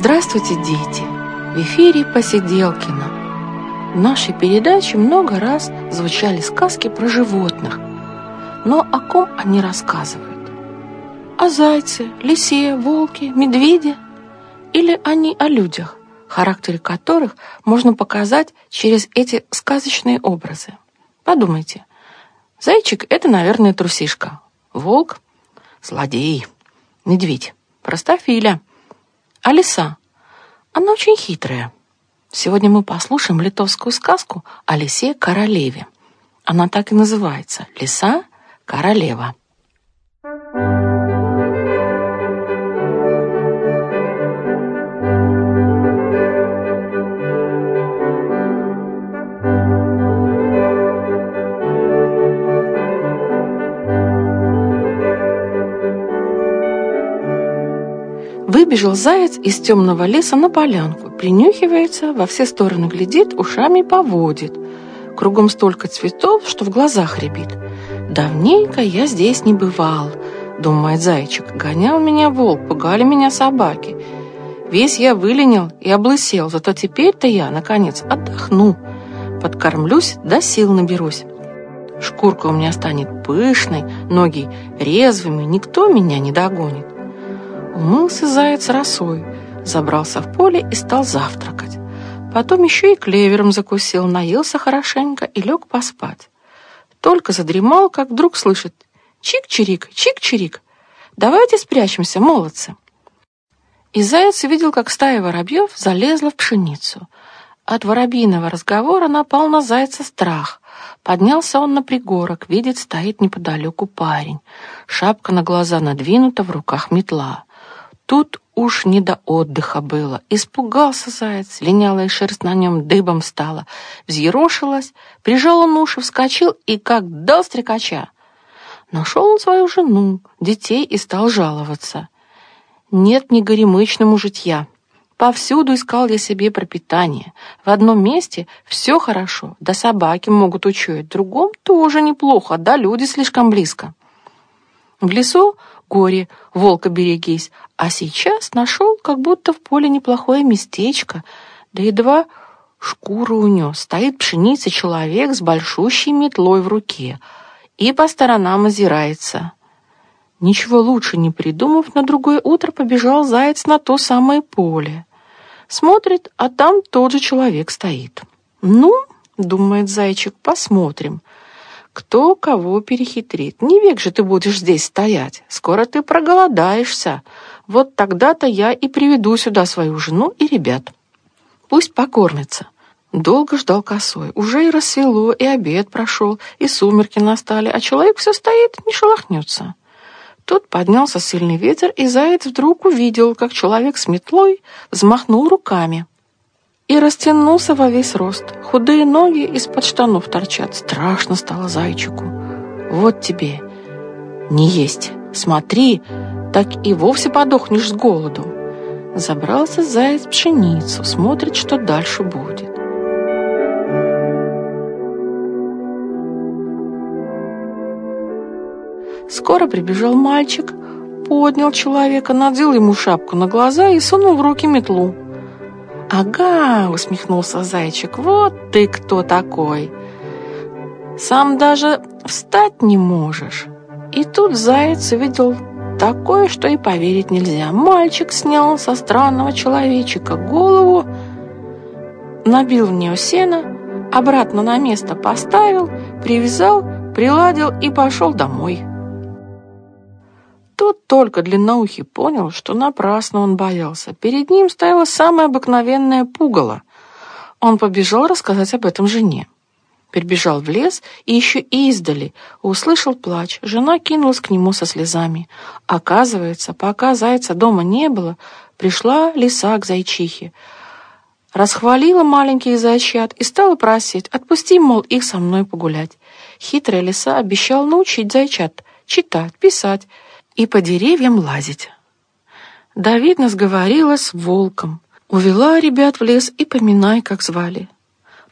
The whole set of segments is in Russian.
Здравствуйте, дети! В эфире Посиделкина. В нашей передаче много раз звучали сказки про животных. Но о ком они рассказывают? О зайце, лисе, волке, медведе? Или они о людях, характеры которых можно показать через эти сказочные образы? Подумайте. Зайчик – это, наверное, трусишка. Волк – злодей. Медведь – простофиля. А лиса? Она очень хитрая. Сегодня мы послушаем литовскую сказку о лисе-королеве. Она так и называется – «Лиса-королева». Выбежал заяц из темного леса на полянку, принюхивается, во все стороны глядит, ушами поводит. Кругом столько цветов, что в глазах рябит. «Давненько я здесь не бывал», — думает зайчик. «Гонял меня волк, пугали меня собаки. Весь я выленил и облысел, зато теперь-то я, наконец, отдохну. Подкормлюсь, до сил наберусь. Шкурка у меня станет пышной, ноги резвыми, никто меня не догонит. Умылся заяц росой, забрался в поле и стал завтракать. Потом еще и клевером закусил, наелся хорошенько и лег поспать. Только задремал, как вдруг слышит «Чик-чирик, чик-чирик! Давайте спрячемся, молодцы!» И заяц видел, как стая воробьев залезла в пшеницу. От воробьиного разговора напал на зайца страх. Поднялся он на пригорок, видит, стоит неподалеку парень. Шапка на глаза надвинута, в руках метла. Тут уж не до отдыха было. Испугался заяц, линялая шерсть на нем дыбом стала. Взъерошилась, прижал он уши, вскочил и как дал стрекача. Нашел он свою жену, детей и стал жаловаться. Нет ни горемычному житья. Повсюду искал я себе пропитание. В одном месте все хорошо, да собаки могут учуять, в другом тоже неплохо, да люди слишком близко. В лесу горе, волка берегись, а сейчас нашел как будто в поле неплохое местечко, да едва шкуру унес. Стоит пшеница человек с большущей метлой в руке и по сторонам озирается. Ничего лучше не придумав, на другое утро побежал заяц на то самое поле. Смотрит, а там тот же человек стоит. «Ну, — думает зайчик, — посмотрим, кто кого перехитрит. Не век же ты будешь здесь стоять. Скоро ты проголодаешься. Вот тогда-то я и приведу сюда свою жену и ребят. Пусть покормятся. Долго ждал косой. Уже и рассвело, и обед прошел, и сумерки настали, а человек все стоит, не шелохнется. Тут поднялся сильный ветер, и заяц вдруг увидел, как человек с метлой взмахнул руками и растянулся во весь рост. Худые ноги из-под штанов торчат. Страшно стало зайчику. Вот тебе не есть. Смотри, так и вовсе подохнешь с голоду. Забрался заяц в пшеницу, смотрит, что дальше будет. Скоро прибежал мальчик, поднял человека, надел ему шапку на глаза и сунул в руки метлу. «Ага», — усмехнулся зайчик, — «вот ты кто такой! Сам даже встать не можешь!» И тут заяц увидел такое, что и поверить нельзя. Мальчик снял со странного человечика голову, набил в нее сено, обратно на место поставил, привязал, приладил и пошел домой. Тут только длинноухий понял, что напрасно он боялся. Перед ним стояло самое обыкновенное пугало. Он побежал рассказать об этом жене. Перебежал в лес и еще издали услышал плач. Жена кинулась к нему со слезами. Оказывается, пока зайца дома не было, пришла лиса к зайчихе. Расхвалила маленьких зайчат и стала просить, отпусти, мол, их со мной погулять. Хитрая лиса обещала научить зайчат читать, писать, и по деревьям лазить. Давидна сговорилась с волком, увела ребят в лес и поминай, как звали.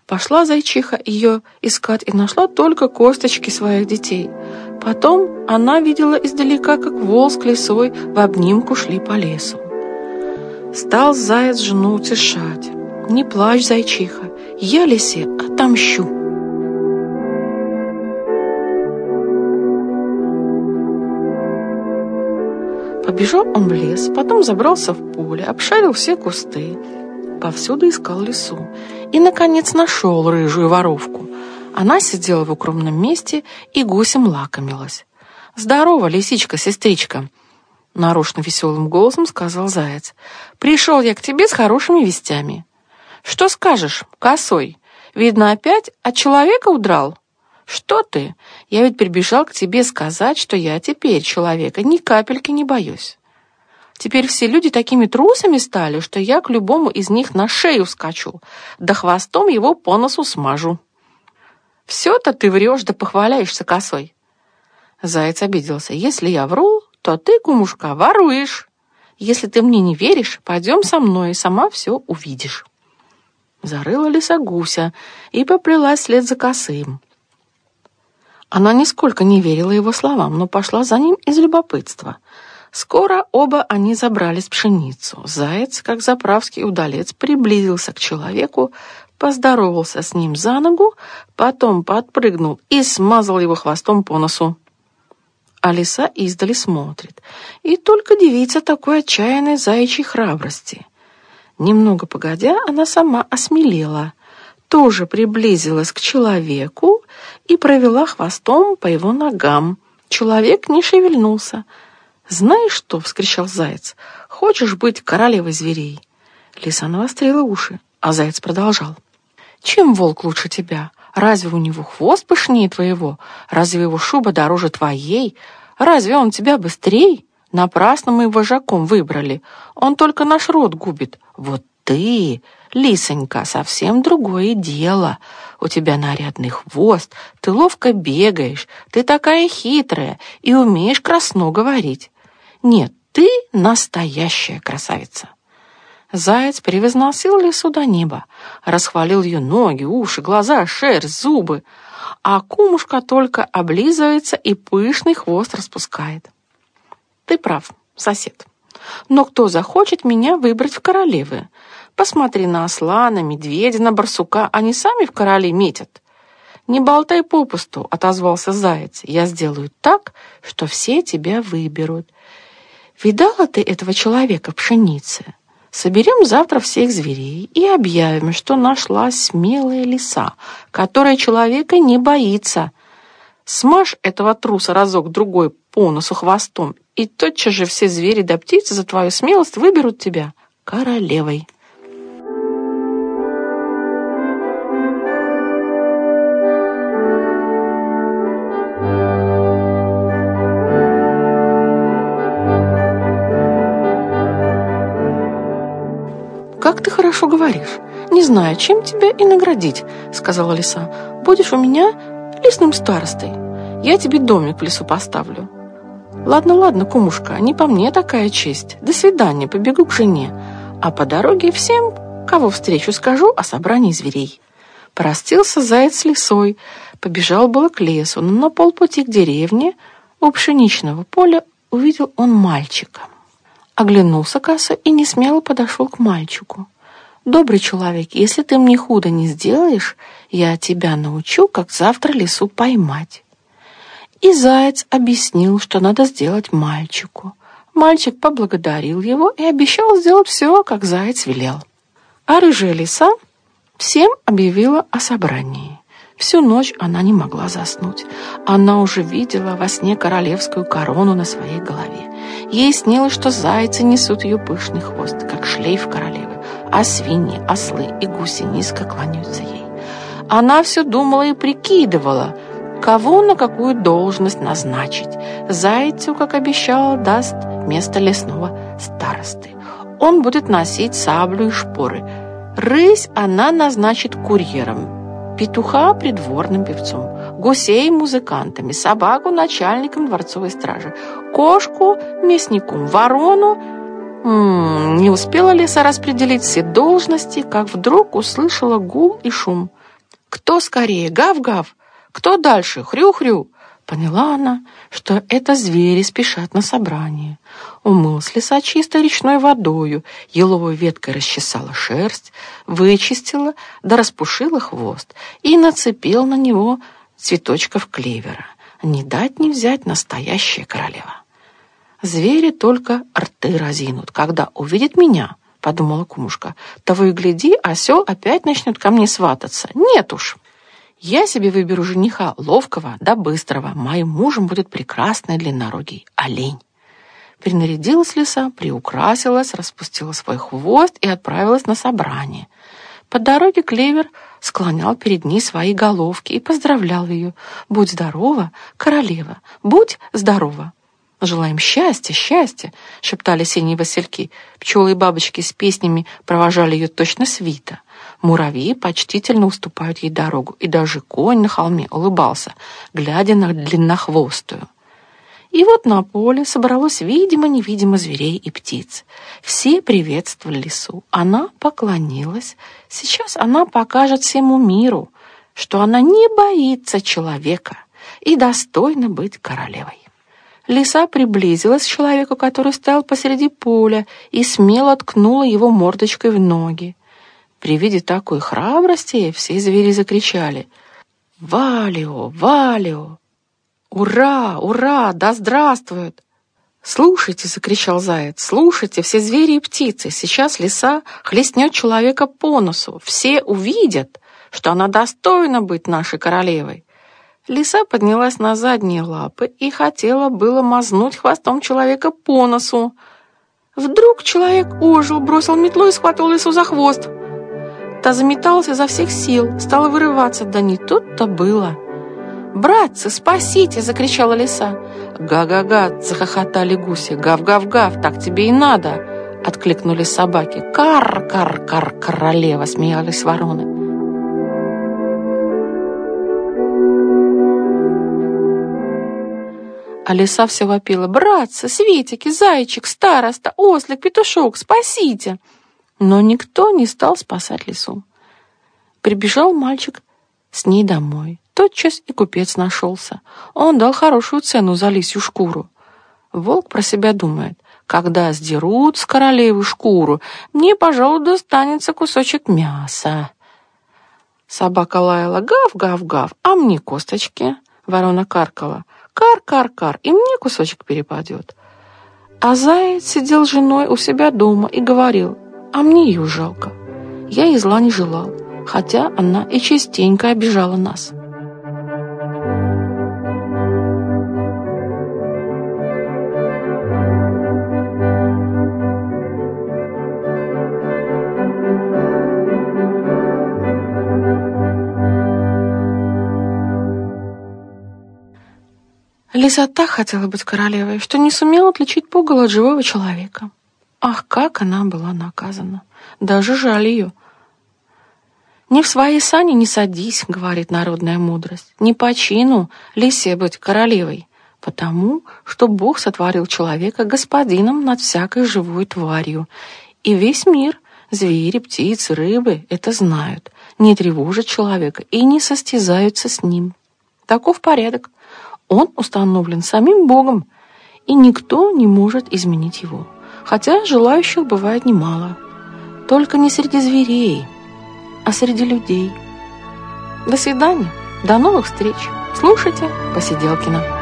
Пошла зайчиха ее искать и нашла только косточки своих детей. Потом она видела издалека, как волк с лисой в обнимку шли по лесу. Стал заяц жену утешать. «Не плачь, зайчиха, я лисе отомщу». Побежал он в лес, потом забрался в поле, обшарил все кусты, повсюду искал лису и, наконец, нашел рыжую воровку. Она сидела в укромном месте и гусем лакомилась. «Здорово, лисичка-сестричка!» Нарочно веселым голосом сказал заяц. «Пришел я к тебе с хорошими вестями». «Что скажешь, косой? Видно, опять от человека удрал?» «Что ты? Я ведь прибежал к тебе сказать, что я теперь человека ни капельки не боюсь. Теперь все люди такими трусами стали, что я к любому из них на шею скачу, да хвостом его по носу смажу». «Все-то ты врешь да похваляешься косой». Заяц обиделся. «Если я вру, то ты, кумушка, воруешь. Если ты мне не веришь, пойдем со мной, и сама все увидишь». Зарыла лиса гуся и поплелась след за косым. Она нисколько не верила его словам, но пошла за ним из любопытства. Скоро оба они забрались пшеницу. Заяц, как заправский удалец, приблизился к человеку, поздоровался с ним за ногу, потом подпрыгнул и смазал его хвостом по носу. А лиса издали смотрит, и только девица такой отчаянной заячьей храбрости. Немного погодя, она сама осмелела, тоже приблизилась к человеку и провела хвостом по его ногам. Человек не шевельнулся. «Знаешь что?» — вскричал заяц. «Хочешь быть королевой зверей?» Лиса навострила уши, а заяц продолжал. «Чем волк лучше тебя? Разве у него хвост пышнее твоего? Разве его шуба дороже твоей? Разве он тебя быстрей? Напрасно мы вожаком выбрали. Он только наш род губит. Вот ты, лисонька, совсем другое дело. У тебя нарядный хвост, ты ловко бегаешь, ты такая хитрая и умеешь красно говорить. Нет, ты настоящая красавица. Заяц превозносил лису до неба, расхвалил ее ноги, уши, глаза, шерсть, зубы, а кумушка только облизывается и пышный хвост распускает. Ты прав, сосед. Но кто захочет меня выбрать в королевы? Посмотри на осла, на медведя, на барсука, они сами в короли метят. «Не болтай попусту», — отозвался заяц. «Я сделаю так, что все тебя выберут. Видала ты этого человека в пшенице? Соберем завтра всех зверей и объявим, что нашлась смелая лиса, которая человека не боится. Смажь этого труса разок-другой по носу хвостом, и тотчас же все звери да птицы за твою смелость выберут тебя королевой. Ты хорошо говоришь. Не знаю, чем тебя и наградить», — сказала лиса. «Будешь у меня лесным старостой. Я тебе домик в лесу поставлю». «Ладно, ладно, кумушка, не по мне такая честь. До свидания, побегу к жене. А по дороге всем, кого встречу, скажу о собрании зверей». Простился заяц с лисой, побежал было к лесу, но на полпути к деревне у пшеничного поля увидел он мальчика. Оглянулся косо и несмело подошел к мальчику. «Добрый человек, если ты мне худо не сделаешь, я тебя научу, как завтра лису поймать». И заяц объяснил, что надо сделать мальчику. Мальчик поблагодарил его и обещал сделать все, как заяц велел. А рыжая лиса всем объявила о собрании. Всю ночь она не могла заснуть. Она уже видела во сне королевскую корону на своей голове. Ей снилось, что зайцы несут ее пышный хвост, как шлейф королевы, а свиньи, ослы и гуси низко кланяются ей. Она все думала и прикидывала, кого на какую должность назначить. Зайцу, как обещала, даст место лесного старосты. Он будет носить саблю и шпоры. Рысь она назначит курьером, петуха придворным певцом, гусей музыкантами, собаку начальником дворцовой стражи, кошку мясником, ворону... Не успела лиса распределить все должности, как вдруг услышала гул и шум. «Кто скорее? Гав-гав! Кто дальше? Хрю-хрю!» Поняла она, что это звери спешат на собрание. Умылась лиса чистой речной водою, еловой веткой расчесала шерсть, вычистила да распушила хвост и нацепил на него цветочков клевера. Не дать не взять настоящая королева. Звери только рты разинут, когда увидят меня, подумала кумушка. Того и гляди, осел опять начнет ко мне свататься. Нет уж. Я себе выберу жениха ловкого да быстрого. Моим мужем будет прекрасный длиннорогий олень. Принарядилась лиса, приукрасилась, распустила свой хвост и отправилась на собрание. По дороге Клевер склонял перед ней свои головки и поздравлял ее. «Будь здорова, королева, будь здорова!» «Желаем счастья, счастья!» — шептали синие васильки. Пчелы и бабочки с песнями провожали ее точно свита. Муравьи почтительно уступают ей дорогу, и даже конь на холме улыбался, глядя на длиннохвостую. И вот на поле собралось видимо-невидимо зверей и птиц. Все приветствовали лису. Она поклонилась. Сейчас она покажет всему миру, что она не боится человека и достойна быть королевой. Лиса приблизилась к человеку, который стоял посреди поля, и смело ткнула его мордочкой в ноги. При виде такой храбрости все звери закричали «Валио! Валио! Ура! Ура! Да здравствует!» «Слушайте!» — закричал заяц. «Слушайте, все звери и птицы! Сейчас лиса хлестнет человека по носу. Все увидят, что она достойна быть нашей королевой!» Лиса поднялась на задние лапы и хотела было мазнуть хвостом человека по носу. Вдруг человек ожил, бросил метлу и схватил лису за хвост. Та заметалась изо всех сил, стала вырываться, да не тут-то было. «Братцы, спасите!» — закричала лиса. «Га-га-га!» — захохотали гуси. «Гав-гав-гав! Так тебе и надо!» — откликнулись собаки. «Кар-кар-кар, королева!» — смеялись вороны. А лиса все вопила. «Братцы, светики, зайчик, староста, ослик, петушок, спасите!» Но никто не стал спасать лису. Прибежал мальчик с ней домой. Тотчас и купец нашелся. Он дал хорошую цену за лисью шкуру. Волк про себя думает, когда сдерут с королевы шкуру, мне, пожалуй, достанется кусочек мяса. Собака лаяла гав-гав-гав, а мне косточки. Ворона каркала кар-кар-кар, и мне кусочек перепадет. А заяц сидел с женой у себя дома и говорил, а мне ее жалко. Я и зла не желал, хотя она и частенько обижала нас. Лиса так хотела быть королевой, что не сумела отличить пугало от живого человека. Ах, как она была наказана! Даже жаль ее. «Не в свои сани не садись», — говорит народная мудрость. «Не по чину лисе быть королевой, потому что Бог сотворил человека господином над всякой живой тварью. И весь мир, звери, птицы, рыбы, это знают, не тревожат человека и не состязаются с ним. Таков порядок. Он установлен самим Богом, и никто не может изменить его» хотя желающих бывает немало. Только не среди зверей, а среди людей. До свидания, до новых встреч. Слушайте Посиделкина.